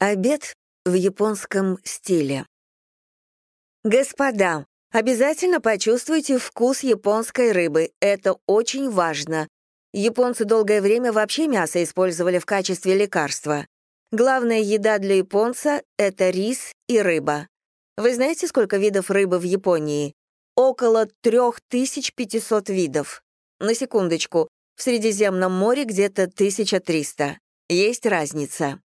Обед в японском стиле. Господа, обязательно почувствуйте вкус японской рыбы. Это очень важно. Японцы долгое время вообще мясо использовали в качестве лекарства. Главная еда для японца — это рис и рыба. Вы знаете, сколько видов рыбы в Японии? Около 3500 видов. На секундочку, в Средиземном море где-то 1300. Есть разница.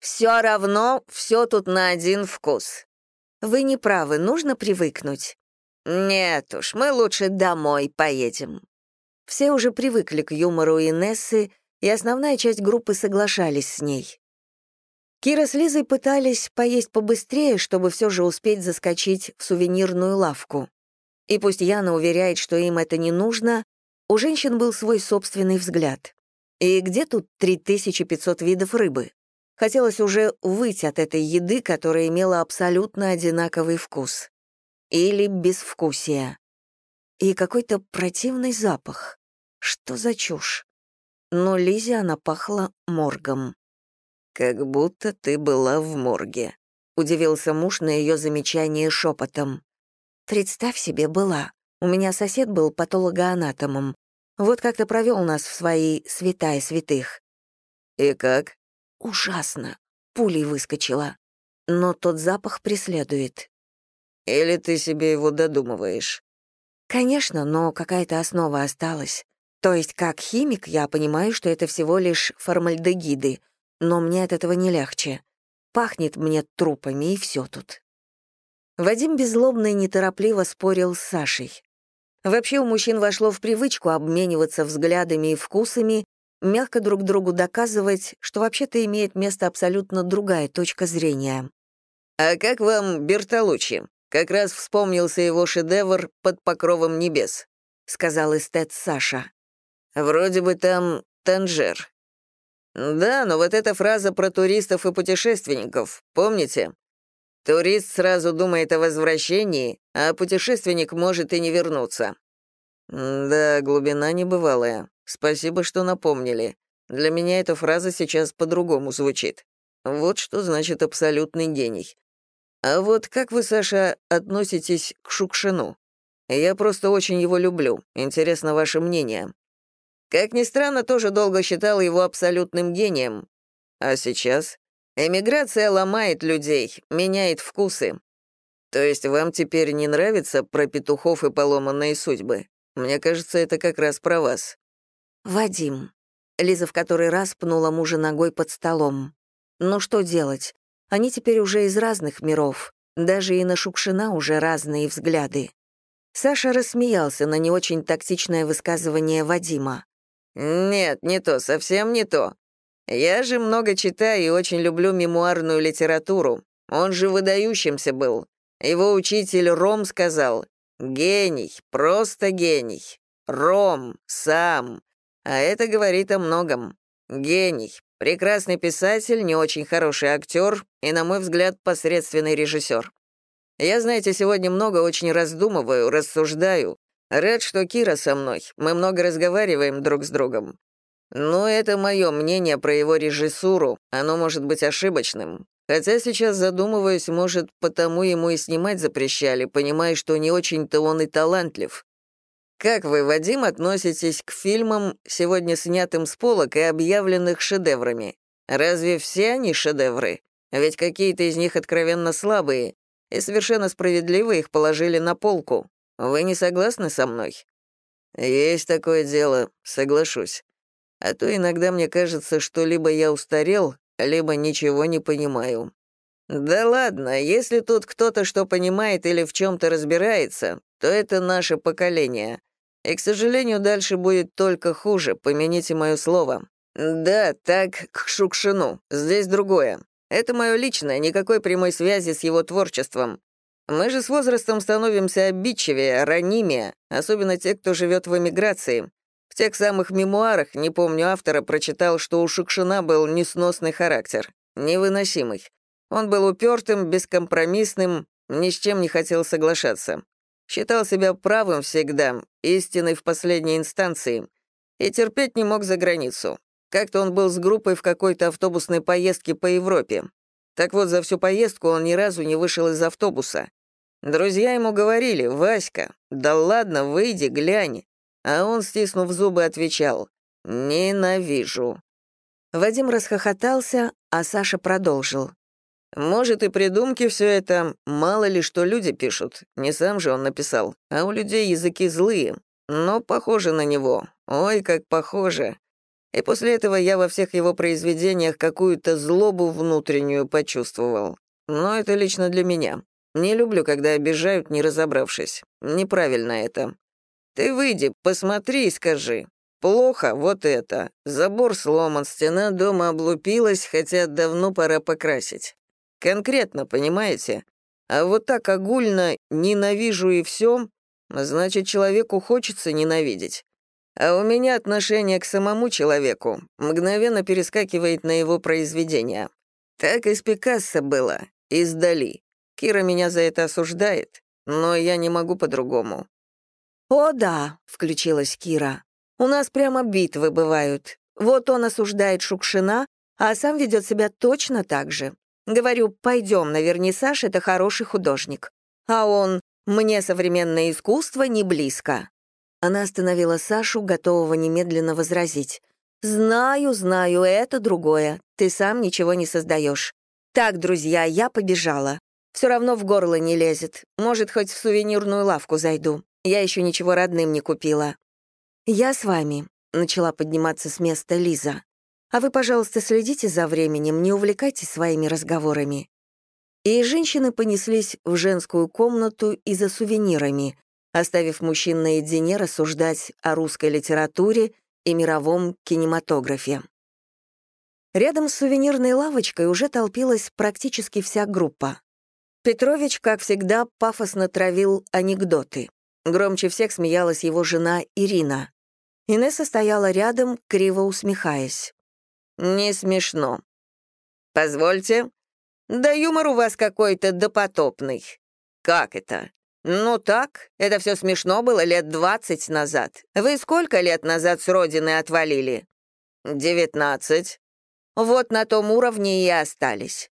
Все равно все тут на один вкус. Вы не правы, нужно привыкнуть. Нет уж, мы лучше домой поедем. Все уже привыкли к юмору Инессы, и основная часть группы соглашались с ней. Кира с Лизой пытались поесть побыстрее, чтобы все же успеть заскочить в сувенирную лавку. И пусть Яна уверяет, что им это не нужно, у женщин был свой собственный взгляд. И где тут 3500 видов рыбы? Хотелось уже выйти от этой еды, которая имела абсолютно одинаковый вкус. Или безвкусие. И какой-то противный запах. Что за чушь? Но Лизе она пахла моргом. «Как будто ты была в морге», — удивился муж на ее замечание шепотом. «Представь себе, была. У меня сосед был патологоанатомом. Вот как-то провел нас в свои святая святых». «И как?» Ужасно. Пулей выскочила. Но тот запах преследует. Или ты себе его додумываешь? Конечно, но какая-то основа осталась. То есть, как химик, я понимаю, что это всего лишь формальдегиды, но мне от этого не легче. Пахнет мне трупами, и все тут. Вадим беззлобно и неторопливо спорил с Сашей. Вообще у мужчин вошло в привычку обмениваться взглядами и вкусами, мягко друг другу доказывать, что вообще-то имеет место абсолютно другая точка зрения. «А как вам Бертолуччи? Как раз вспомнился его шедевр «Под покровом небес», — сказал эстет Саша. «Вроде бы там Танжер». «Да, но вот эта фраза про туристов и путешественников, помните? Турист сразу думает о возвращении, а путешественник может и не вернуться». «Да, глубина небывалая. Спасибо, что напомнили. Для меня эта фраза сейчас по-другому звучит. Вот что значит абсолютный гений. А вот как вы, Саша, относитесь к Шукшину? Я просто очень его люблю. Интересно ваше мнение. Как ни странно, тоже долго считал его абсолютным гением. А сейчас? Эмиграция ломает людей, меняет вкусы. То есть вам теперь не нравится про петухов и поломанные судьбы? Мне кажется, это как раз про вас. «Вадим». Лиза в который раз пнула мужа ногой под столом. «Ну что делать? Они теперь уже из разных миров. Даже и на Шукшина уже разные взгляды». Саша рассмеялся на не очень тактичное высказывание Вадима. «Нет, не то, совсем не то. Я же много читаю и очень люблю мемуарную литературу. Он же выдающимся был. Его учитель Ром сказал, «Гений, просто гений. Ром, сам. А это говорит о многом. Гений, прекрасный писатель, не очень хороший актер и, на мой взгляд, посредственный режиссер. Я, знаете, сегодня много очень раздумываю, рассуждаю. Рад, что Кира со мной. Мы много разговариваем друг с другом. Но это мое мнение про его режиссуру. Оно может быть ошибочным. Хотя сейчас задумываюсь, может, потому ему и снимать запрещали, понимая, что не очень-то он и талантлив. Как вы, Вадим, относитесь к фильмам, сегодня снятым с полок и объявленных шедеврами? Разве все они шедевры? Ведь какие-то из них откровенно слабые, и совершенно справедливо их положили на полку. Вы не согласны со мной? Есть такое дело, соглашусь. А то иногда мне кажется, что либо я устарел, либо ничего не понимаю. Да ладно, если тут кто-то что понимает или в чем-то разбирается, то это наше поколение. И, к сожалению, дальше будет только хуже, помяните мое слово. Да, так, к Шукшину. Здесь другое. Это мое личное, никакой прямой связи с его творчеством. Мы же с возрастом становимся обидчивее, ранимее, особенно те, кто живет в эмиграции. В тех самых мемуарах, не помню автора, прочитал, что у Шукшина был несносный характер, невыносимый. Он был упертым, бескомпромиссным, ни с чем не хотел соглашаться. Считал себя правым всегда, истиной в последней инстанции, и терпеть не мог за границу. Как-то он был с группой в какой-то автобусной поездке по Европе. Так вот, за всю поездку он ни разу не вышел из автобуса. Друзья ему говорили, «Васька, да ладно, выйди, глянь». А он, стиснув зубы, отвечал, «Ненавижу». Вадим расхохотался, а Саша продолжил. «Может, и придумки все это, мало ли что люди пишут. Не сам же он написал, а у людей языки злые. Но похоже на него. Ой, как похоже. И после этого я во всех его произведениях какую-то злобу внутреннюю почувствовал. Но это лично для меня. Не люблю, когда обижают, не разобравшись. Неправильно это. Ты выйди, посмотри и скажи. Плохо вот это. Забор сломан, стена дома облупилась, хотя давно пора покрасить. Конкретно, понимаете? А вот так огульно «ненавижу» и все, значит, человеку хочется ненавидеть. А у меня отношение к самому человеку мгновенно перескакивает на его произведения. Так и с Пикассо было, из Дали. Кира меня за это осуждает, но я не могу по-другому. «О да», — включилась Кира. «У нас прямо битвы бывают. Вот он осуждает Шукшина, а сам ведет себя точно так же. Говорю, пойдем на вернисаж, это хороший художник. А он, мне современное искусство не близко. Она остановила Сашу, готового немедленно возразить. «Знаю, знаю, это другое. Ты сам ничего не создаешь. Так, друзья, я побежала. Все равно в горло не лезет. Может, хоть в сувенирную лавку зайду. Я еще ничего родным не купила». «Я с вами», — начала подниматься с места Лиза. А вы, пожалуйста, следите за временем, не увлекайтесь своими разговорами». И женщины понеслись в женскую комнату и за сувенирами, оставив мужчин наедине рассуждать о русской литературе и мировом кинематографе. Рядом с сувенирной лавочкой уже толпилась практически вся группа. Петрович, как всегда, пафосно травил анекдоты. Громче всех смеялась его жена Ирина. Инесса стояла рядом, криво усмехаясь. «Не смешно». «Позвольте». «Да юмор у вас какой-то допотопный». «Как это?» «Ну так, это все смешно было лет двадцать назад. Вы сколько лет назад с родины отвалили?» «Девятнадцать». «Вот на том уровне и остались».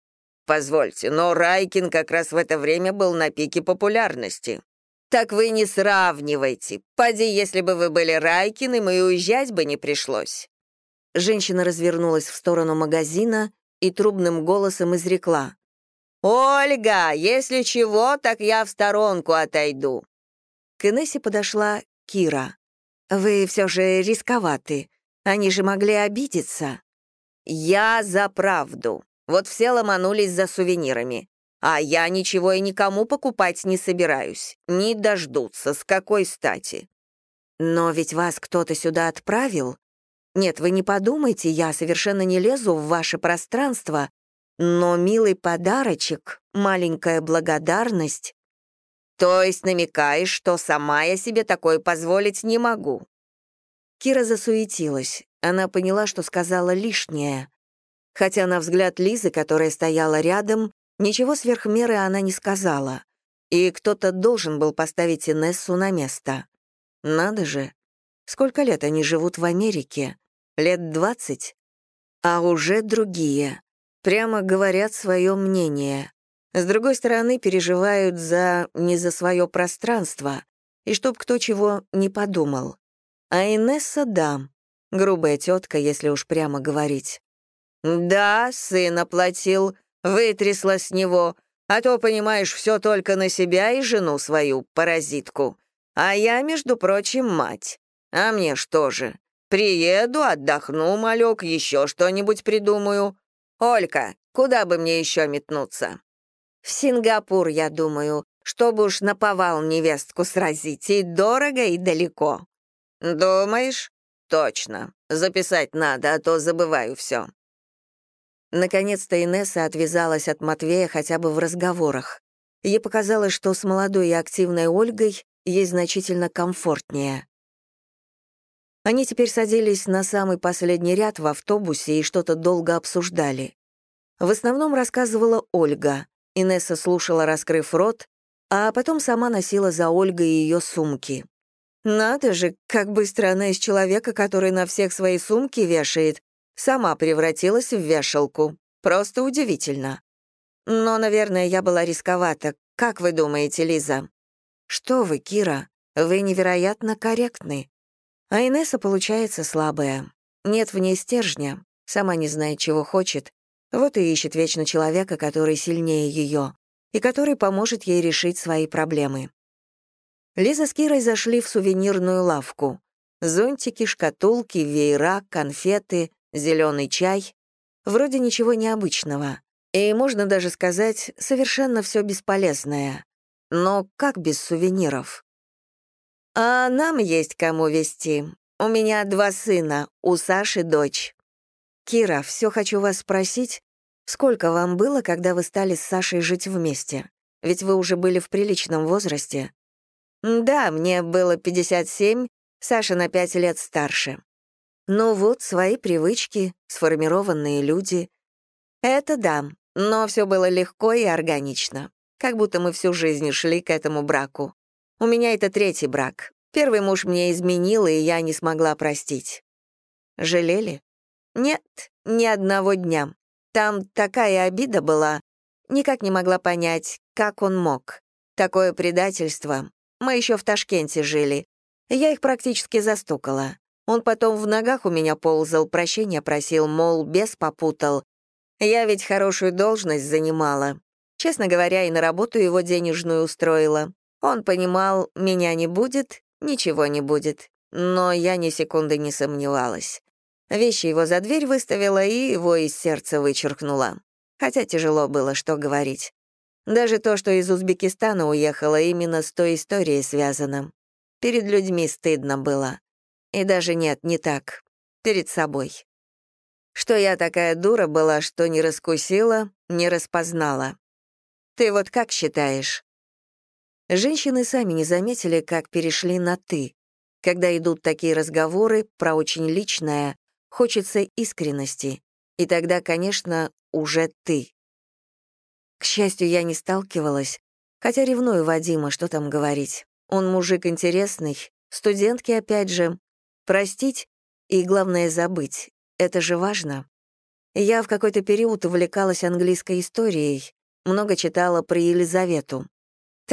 «Позвольте, но Райкин как раз в это время был на пике популярности». «Так вы не сравнивайте. Поди, если бы вы были Райкиным, и уезжать бы не пришлось». Женщина развернулась в сторону магазина и трубным голосом изрекла. «Ольга, если чего, так я в сторонку отойду». К Инессе подошла Кира. «Вы все же рисковаты. Они же могли обидеться». «Я за правду. Вот все ломанулись за сувенирами. А я ничего и никому покупать не собираюсь. Не дождутся, с какой стати». «Но ведь вас кто-то сюда отправил?» Нет, вы не подумайте, я совершенно не лезу в ваше пространство, но милый подарочек, маленькая благодарность. То есть намекаешь, что сама я себе такое позволить не могу. Кира засуетилась. Она поняла, что сказала лишнее. Хотя на взгляд Лизы, которая стояла рядом, ничего сверх меры она не сказала. И кто-то должен был поставить Инессу на место. Надо же. Сколько лет они живут в Америке? Лет двадцать, а уже другие. Прямо говорят свое мнение. С другой стороны, переживают за не за свое пространство, и чтоб кто чего не подумал. А Инесса — да, грубая тетка, если уж прямо говорить. «Да, сын оплатил, вытрясла с него, а то, понимаешь, все только на себя и жену свою, паразитку. А я, между прочим, мать. А мне что же? Приеду, отдохну, малек, еще что-нибудь придумаю. Олька, куда бы мне еще метнуться? В Сингапур, я думаю, чтобы уж наповал невестку сразить, и дорого, и далеко. Думаешь? Точно. Записать надо, а то забываю все. Наконец-то Инесса отвязалась от Матвея хотя бы в разговорах. Ей показалось, что с молодой и активной Ольгой ей значительно комфортнее. Они теперь садились на самый последний ряд в автобусе и что-то долго обсуждали. В основном рассказывала Ольга. Инесса слушала, раскрыв рот, а потом сама носила за Ольгой ее сумки. Надо же, как быстро она из человека, который на всех свои сумки вешает, сама превратилась в вешалку. Просто удивительно. Но, наверное, я была рисковата. Как вы думаете, Лиза? Что вы, Кира, вы невероятно корректны. А Инесса получается слабая. Нет в ней стержня, сама не знает, чего хочет, вот и ищет вечно человека, который сильнее ее, и который поможет ей решить свои проблемы. Лиза с Кирой зашли в сувенирную лавку. Зонтики, шкатулки, веера, конфеты, зеленый чай. Вроде ничего необычного. И, можно даже сказать, совершенно все бесполезное. Но как без сувениров? А нам есть кому вести. У меня два сына, у Саши дочь. Кира, все хочу вас спросить, сколько вам было, когда вы стали с Сашей жить вместе? Ведь вы уже были в приличном возрасте. Да, мне было 57, Саша на пять лет старше. Ну вот, свои привычки, сформированные люди. Это да, но все было легко и органично. Как будто мы всю жизнь шли к этому браку. У меня это третий брак. Первый муж мне изменил, и я не смогла простить. Жалели? Нет, ни одного дня. Там такая обида была. Никак не могла понять, как он мог. Такое предательство. Мы еще в Ташкенте жили. Я их практически застукала. Он потом в ногах у меня ползал, прощения просил, мол, бес попутал. Я ведь хорошую должность занимала. Честно говоря, и на работу его денежную устроила. Он понимал, меня не будет, ничего не будет. Но я ни секунды не сомневалась. Вещи его за дверь выставила и его из сердца вычеркнула. Хотя тяжело было, что говорить. Даже то, что из Узбекистана уехала, именно с той историей связано. Перед людьми стыдно было. И даже нет, не так. Перед собой. Что я такая дура была, что не раскусила, не распознала. Ты вот как считаешь? Женщины сами не заметили, как перешли на «ты». Когда идут такие разговоры про очень личное, хочется искренности. И тогда, конечно, уже «ты». К счастью, я не сталкивалась, хотя ревную Вадима, что там говорить. Он мужик интересный, студентки опять же. Простить и, главное, забыть. Это же важно. Я в какой-то период увлекалась английской историей, много читала про Елизавету.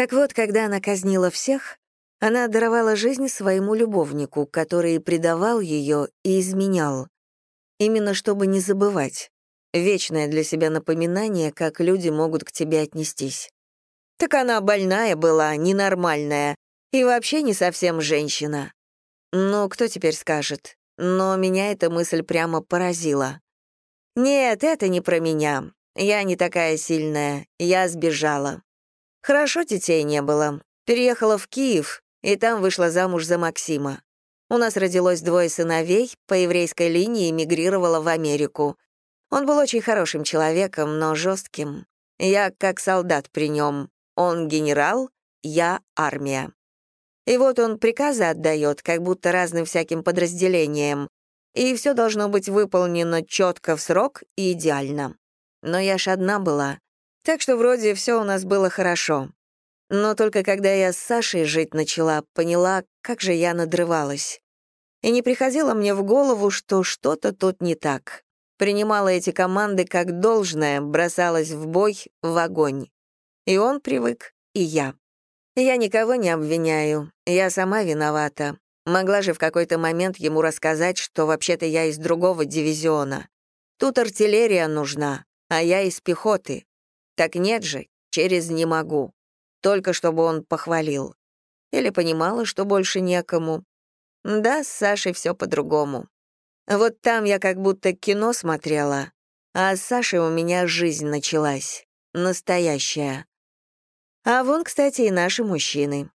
Так вот, когда она казнила всех, она даровала жизнь своему любовнику, который предавал ее и изменял. Именно чтобы не забывать. Вечное для себя напоминание, как люди могут к тебе отнестись. Так она больная была, ненормальная, и вообще не совсем женщина. Ну, кто теперь скажет? Но меня эта мысль прямо поразила. Нет, это не про меня. Я не такая сильная, я сбежала. Хорошо детей не было. Переехала в Киев, и там вышла замуж за Максима. У нас родилось двое сыновей, по еврейской линии эмигрировала в Америку. Он был очень хорошим человеком, но жестким. Я как солдат при нем. Он генерал, я армия. И вот он приказы отдает, как будто разным всяким подразделениям, и все должно быть выполнено четко в срок и идеально. Но я ж одна была, так что вроде все у нас было хорошо. Но только когда я с Сашей жить начала, поняла, как же я надрывалась. И не приходило мне в голову, что что-то тут не так. Принимала эти команды как должное, бросалась в бой, в огонь. И он привык, и я. Я никого не обвиняю, я сама виновата. Могла же в какой-то момент ему рассказать, что вообще-то я из другого дивизиона. Тут артиллерия нужна, а я из пехоты. Так нет же, через «не могу». Только чтобы он похвалил. Или понимала, что больше некому. Да, с Сашей все по-другому. Вот там я как будто кино смотрела, а с Сашей у меня жизнь началась. Настоящая. А вон, кстати, и наши мужчины.